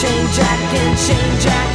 Chain jack and chain jack.